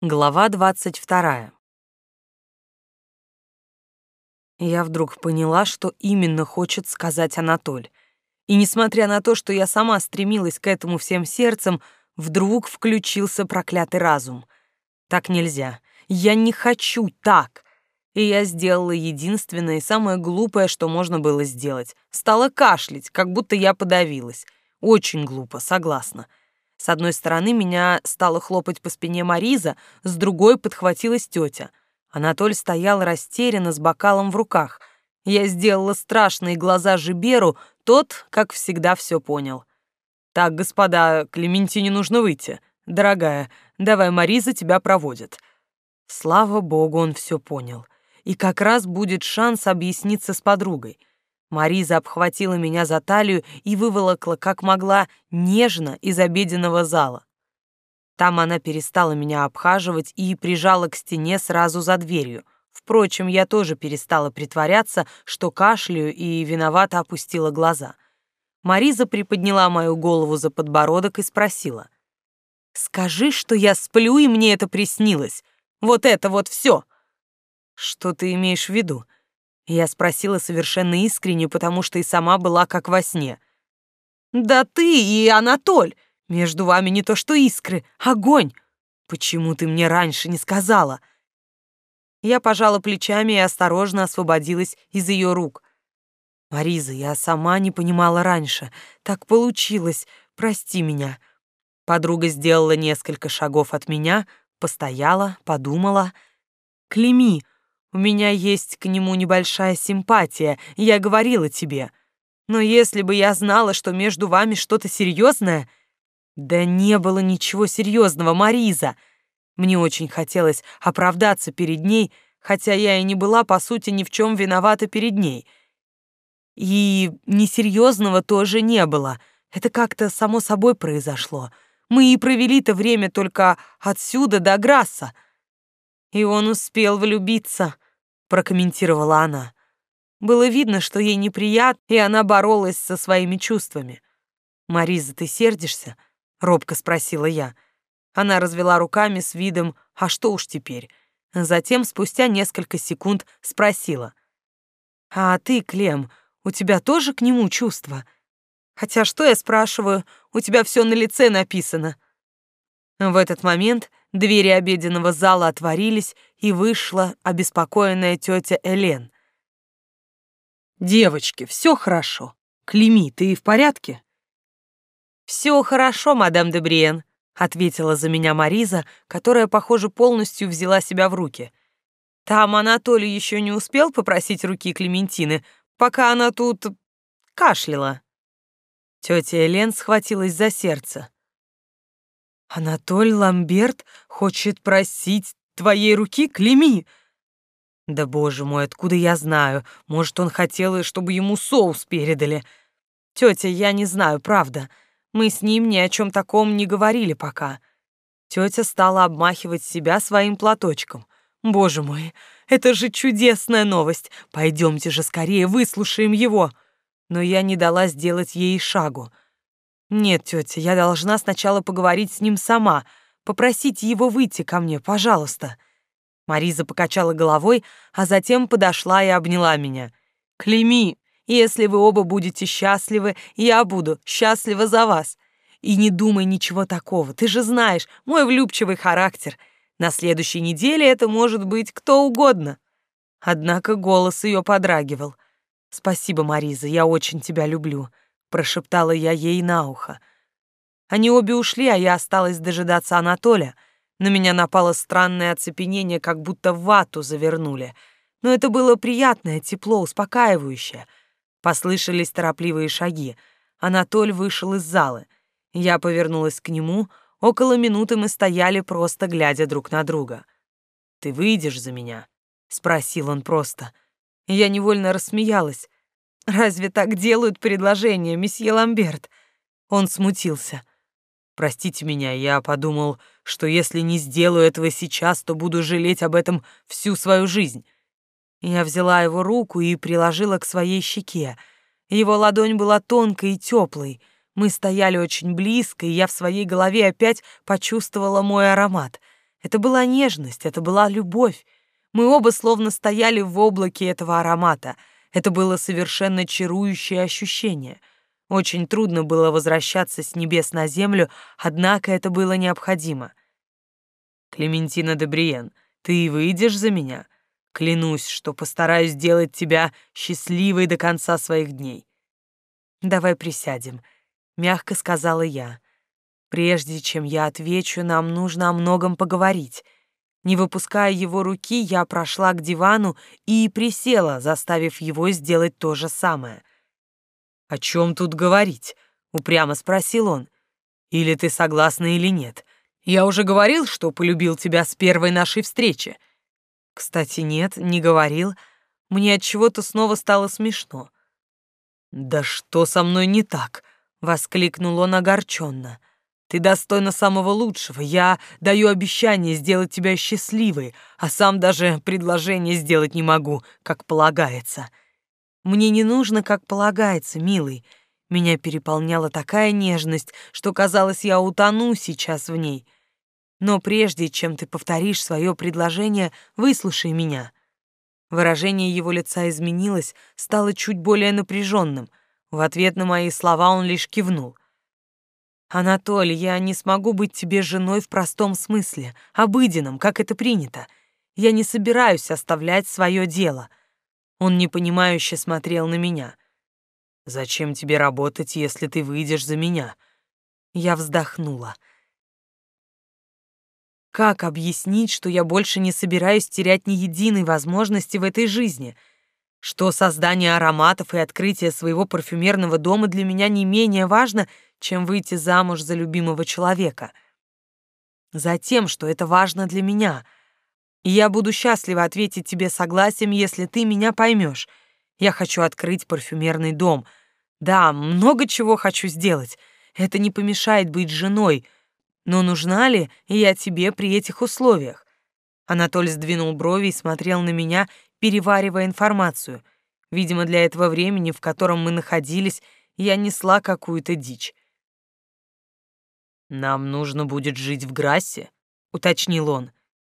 Глава двадцать вторая. Я вдруг поняла, что именно хочет сказать Анатоль. И несмотря на то, что я сама стремилась к этому всем сердцем, вдруг включился проклятый разум. Так нельзя. Я не хочу так. И я сделала единственное и самое глупое, что можно было сделать. Стала кашлять, как будто я подавилась. Очень глупо, согласна. С одной стороны меня стала хлопать по спине Мариза, с другой подхватилась тетя. Анатоль стоял растерянно с бокалом в руках. Я сделала страшные глаза Жиберу, тот, как всегда, все понял. «Так, господа, Клементине нужно выйти. Дорогая, давай Мариза тебя проводит». Слава богу, он все понял. И как раз будет шанс объясниться с подругой. Мариза обхватила меня за талию и выволокла, как могла, нежно из обеденного зала. Там она перестала меня обхаживать и прижала к стене сразу за дверью. Впрочем, я тоже перестала притворяться, что кашляю и виновато опустила глаза. Мариза приподняла мою голову за подбородок и спросила. «Скажи, что я сплю, и мне это приснилось. Вот это вот все. «Что ты имеешь в виду?» Я спросила совершенно искренне, потому что и сама была как во сне. «Да ты и Анатоль! Между вами не то что искры, огонь! Почему ты мне раньше не сказала?» Я пожала плечами и осторожно освободилась из ее рук. «Мариза, я сама не понимала раньше. Так получилось. Прости меня». Подруга сделала несколько шагов от меня, постояла, подумала. «Клеми, у меня есть к нему небольшая симпатия, я говорила тебе. Но если бы я знала, что между вами что-то серьезное... Да не было ничего серьезного, Мариза. Мне очень хотелось оправдаться перед ней, хотя я и не была, по сути, ни в чем виновата перед ней. И несерьезного тоже не было. Это как-то само собой произошло. Мы и провели-то время только отсюда до Грасса. И он успел влюбиться, прокомментировала она. Было видно, что ей неприятно, и она боролась со своими чувствами. «Мариза, ты сердишься?» — робко спросила я. Она развела руками с видом «А что уж теперь?» Затем, спустя несколько секунд, спросила. «А ты, Клем, у тебя тоже к нему чувства? Хотя что я спрашиваю, у тебя все на лице написано». В этот момент двери обеденного зала отворились, и вышла обеспокоенная тетя Элен. «Девочки, все хорошо. Клеми, ты в порядке?» «Все хорошо, мадам де Бриен», — ответила за меня Мариза, которая, похоже, полностью взяла себя в руки. «Там Анатолий еще не успел попросить руки Клементины, пока она тут кашляла». Тетя Элен схватилась за сердце. Анатоль Ламберт хочет просить твоей руки, Клеми. Да боже мой, откуда я знаю? Может, он хотел, чтобы ему соус передали. Тетя, я не знаю, правда. Мы с ним ни о чем таком не говорили пока. Тетя стала обмахивать себя своим платочком. Боже мой, это же чудесная новость. Пойдемте же скорее выслушаем его. Но я не дала сделать ей шагу. «Нет, тетя, я должна сначала поговорить с ним сама, попросить его выйти ко мне, пожалуйста». Мариза покачала головой, а затем подошла и обняла меня. «Клеми, если вы оба будете счастливы, я буду счастлива за вас. И не думай ничего такого, ты же знаешь, мой влюбчивый характер. На следующей неделе это может быть кто угодно». Однако голос ее подрагивал. «Спасибо, Мариза, я очень тебя люблю прошептала я ей на ухо. Они обе ушли, а я осталась дожидаться Анатоля. На меня напало странное оцепенение, как будто вату завернули. Но это было приятное, тепло, успокаивающее. Послышались торопливые шаги. Анатоль вышел из зала. Я повернулась к нему. Около минуты мы стояли, просто глядя друг на друга. «Ты выйдешь за меня?» — спросил он просто. Я невольно рассмеялась. Разве так делают предложение, месье Ламберт? Он смутился. Простите меня, я подумал, что если не сделаю этого сейчас, то буду жалеть об этом всю свою жизнь. Я взяла его руку и приложила к своей щеке. Его ладонь была тонкой и теплой. Мы стояли очень близко, и я в своей голове опять почувствовала мой аромат. Это была нежность, это была любовь. Мы оба словно стояли в облаке этого аромата. Это было совершенно чарующее ощущение. Очень трудно было возвращаться с небес на землю, однако это было необходимо. «Клементина Дебриен, ты выйдешь за меня?» Клянусь, что постараюсь сделать тебя счастливой до конца своих дней. Давай присядем, мягко сказала я. Прежде чем я отвечу, нам нужно о многом поговорить. Не выпуская его руки, я прошла к дивану и присела, заставив его сделать то же самое. «О чем тут говорить?» — упрямо спросил он. «Или ты согласна, или нет? Я уже говорил, что полюбил тебя с первой нашей встречи. Кстати, нет, не говорил. Мне от чего-то снова стало смешно. Да что со мной не так? воскликнул он огорченно. Ты достойна самого лучшего. Я даю обещание сделать тебя счастливой, а сам даже предложение сделать не могу, как полагается. Мне не нужно, как полагается, милый. Меня переполняла такая нежность, что казалось, я утону сейчас в ней. Но прежде чем ты повторишь свое предложение, выслушай меня». Выражение его лица изменилось, стало чуть более напряженным. В ответ на мои слова он лишь кивнул. «Анатолий, я не смогу быть тебе женой в простом смысле, обыденном, как это принято. Я не собираюсь оставлять свое дело». Он непонимающе смотрел на меня. «Зачем тебе работать, если ты выйдешь за меня?» Я вздохнула. Как объяснить, что я больше не собираюсь терять ни единой возможности в этой жизни? Что создание ароматов и открытие своего парфюмерного дома для меня не менее важно, чем выйти замуж за любимого человека? Затем, что это важно для меня. И я буду счастлива ответить тебе согласием, если ты меня поймешь. Я хочу открыть парфюмерный дом. Да, много чего хочу сделать. Это не помешает быть женой — но нужна ли я тебе при этих условиях? Анатоль сдвинул брови и смотрел на меня, переваривая информацию. Видимо, для этого времени, в котором мы находились, я несла какую-то дичь. «Нам нужно будет жить в Грассе», — уточнил он.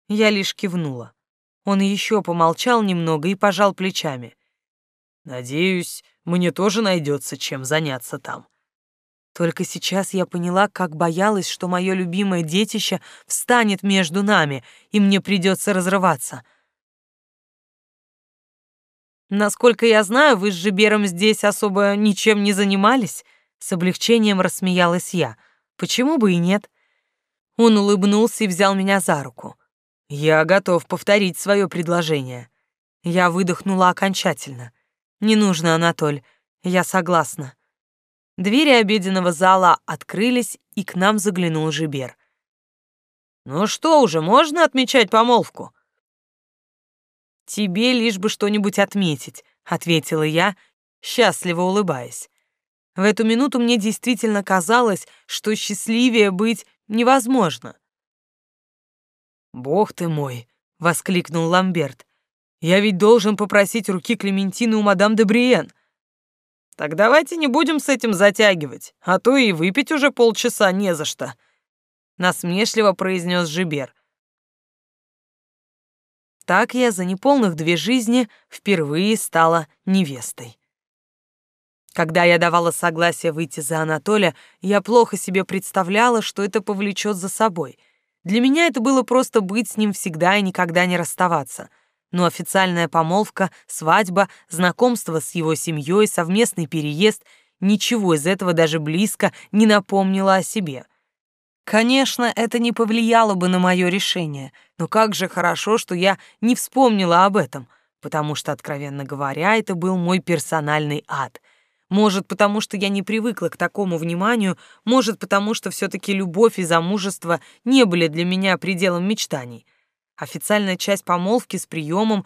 Я лишь кивнула. Он еще помолчал немного и пожал плечами. «Надеюсь, мне тоже найдется чем заняться там. Только сейчас я поняла, как боялась, что мое любимое детище встанет между нами, и мне придется разрываться. Насколько я знаю, вы с Жибером здесь особо ничем не занимались, с облегчением рассмеялась я. Почему бы и нет? Он улыбнулся и взял меня за руку. Я готов повторить свое предложение. Я выдохнула окончательно. Не нужно, Анатоль. Я согласна. Двери обеденного зала открылись, и к нам заглянул Жибер. «Ну что, уже можно отмечать помолвку?» «Тебе лишь бы что-нибудь отметить», — ответила я, счастливо улыбаясь. В эту минуту мне действительно казалось, что счастливее быть невозможно. «Бог ты мой!» — воскликнул Ламберт. «Я ведь должен попросить руки Клементины у мадам де Бриен. Так давайте не будем с этим затягивать, а то и выпить уже полчаса не за что, насмешливо произнес Жибер. Так я за неполных две жизни впервые стала невестой. Когда я давала согласие выйти за Анатолия, я плохо себе представляла, что это повлечет за собой. Для меня это было просто быть с ним всегда и никогда не расставаться — но официальная помолвка, свадьба, знакомство с его семьей, совместный переезд — ничего из этого даже близко не напомнило о себе. Конечно, это не повлияло бы на мое решение, но как же хорошо, что я не вспомнила об этом, потому что, откровенно говоря, это был мой персональный ад. Может, потому что я не привыкла к такому вниманию, может, потому что все-таки любовь и замужество не были для меня пределом мечтаний. Официальная часть помолвки с приемом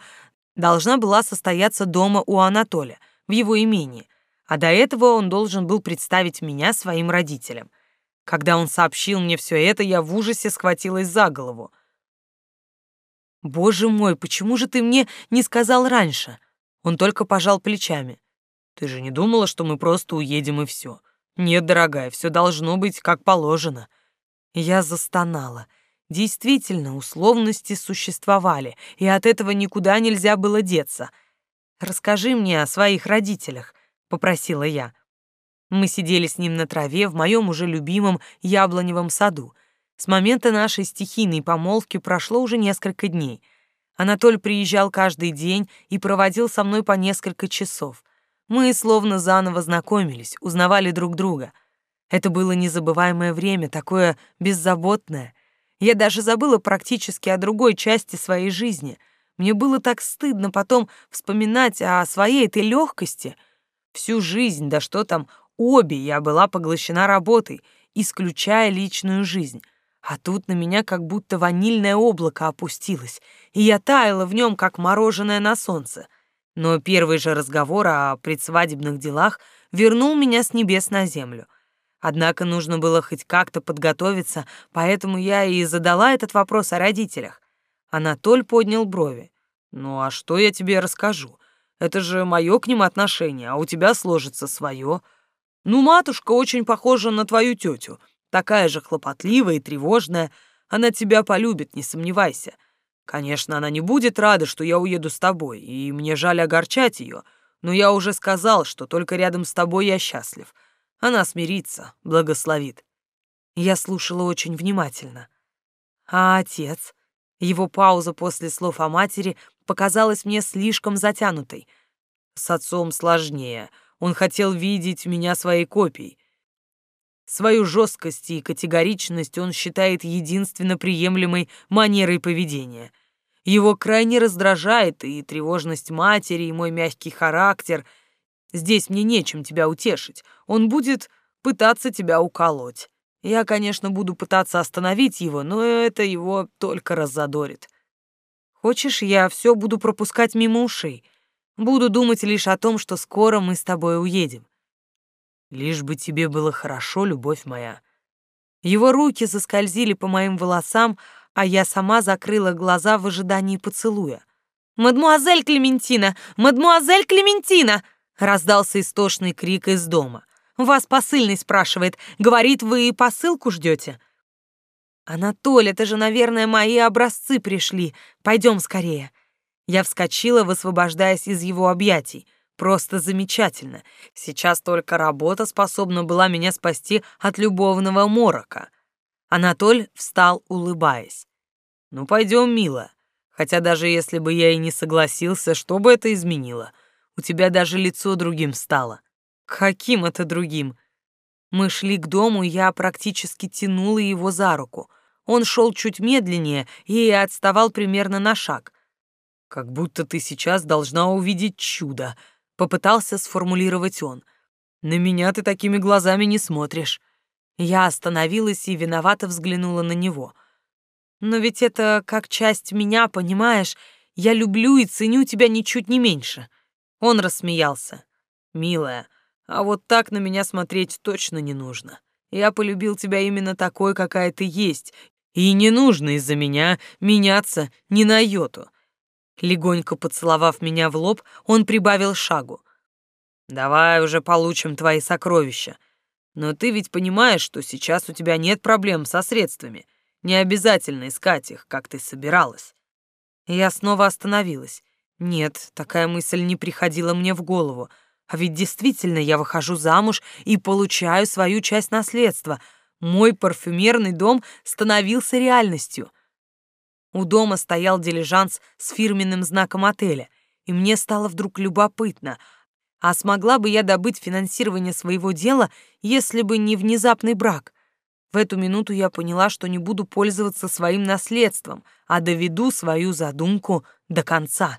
должна была состояться дома у Анатолия, в его имении, а до этого он должен был представить меня своим родителям. Когда он сообщил мне все это, я в ужасе схватилась за голову. «Боже мой, почему же ты мне не сказал раньше?» Он только пожал плечами. «Ты же не думала, что мы просто уедем и все?» «Нет, дорогая, все должно быть как положено». Я застонала. Действительно, условности существовали, и от этого никуда нельзя было деться. «Расскажи мне о своих родителях», — попросила я. Мы сидели с ним на траве в моем уже любимом яблоневом саду. С момента нашей стихийной помолвки прошло уже несколько дней. Анатоль приезжал каждый день и проводил со мной по несколько часов. Мы словно заново знакомились, узнавали друг друга. Это было незабываемое время, такое беззаботное. Я даже забыла практически о другой части своей жизни. Мне было так стыдно потом вспоминать о своей этой легкости. Всю жизнь, да что там, обе я была поглощена работой, исключая личную жизнь. А тут на меня как будто ванильное облако опустилось, и я таяла в нем, как мороженое на солнце — но первый же разговор о предсвадебных делах вернул меня с небес на землю. Однако нужно было хоть как-то подготовиться, поэтому я и задала этот вопрос о родителях. Анатоль поднял брови. «Ну а что я тебе расскажу? Это же мое к ним отношение, а у тебя сложится свое. Ну, матушка очень похожа на твою тетю, такая же хлопотливая и тревожная. Она тебя полюбит, не сомневайся. Конечно, она не будет рада, что я уеду с тобой, и мне жаль огорчать ее, но я уже сказал, что только рядом с тобой я счастлив. Она смирится, благословит. Я слушала очень внимательно. А отец? Его пауза после слов о матери показалась мне слишком затянутой. С отцом сложнее. Он хотел видеть меня своей копией. Свою жесткость и категоричность он считает единственно приемлемой манерой поведения. Его крайне раздражает и тревожность матери, и мой мягкий характер. Здесь мне нечем тебя утешить. Он будет пытаться тебя уколоть. Я, конечно, буду пытаться остановить его, но это его только раззадорит. Хочешь, я все буду пропускать мимо ушей? Буду думать лишь о том, что скоро мы с тобой уедем. Лишь бы тебе было хорошо, любовь моя. Его руки заскользили по моим волосам, а я сама закрыла глаза в ожидании поцелуя. «Мадмуазель Клементина! Мадмуазель Клементина!» раздался истошный крик из дома. «Вас посыльный спрашивает. Говорит, вы посылку ждете?» «Анатоль, это же, наверное, мои образцы пришли. Пойдем скорее». Я вскочила, высвобождаясь из его объятий. Просто замечательно. Сейчас только работа способна была меня спасти от любовного морока. Анатоль встал, улыбаясь. «Ну, пойдем, мила. Хотя даже если бы я и не согласился, что бы это изменило? У тебя даже лицо другим стало». «Каким это другим?» Мы шли к дому, я практически тянула его за руку. Он шел чуть медленнее и отставал примерно на шаг. «Как будто ты сейчас должна увидеть чудо», — попытался сформулировать он. «На меня ты такими глазами не смотришь». Я остановилась и виновато взглянула на него. «Но ведь это как часть меня, понимаешь? Я люблю и ценю тебя ничуть не меньше». Он рассмеялся. «Милая, а вот так на меня смотреть точно не нужно. Я полюбил тебя именно такой, какая ты есть, и не нужно из-за меня меняться ни на йоту». Легонько поцеловав меня в лоб, он прибавил шагу. «Давай уже получим твои сокровища. Но ты ведь понимаешь, что сейчас у тебя нет проблем со средствами. Не обязательно искать их, как ты собиралась. Я снова остановилась. Нет, такая мысль не приходила мне в голову. А ведь действительно я выхожу замуж и получаю свою часть наследства. Мой парфюмерный дом становился реальностью. У дома стоял дилижанс с фирменным знаком отеля, и мне стало вдруг любопытно — а смогла бы я добыть финансирование своего дела, если бы не внезапный брак? В эту минуту я поняла, что не буду пользоваться своим наследством, а доведу свою задумку до конца.